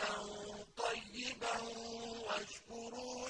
حَلَالًا طَيِّبًا وَاشْكُرُوا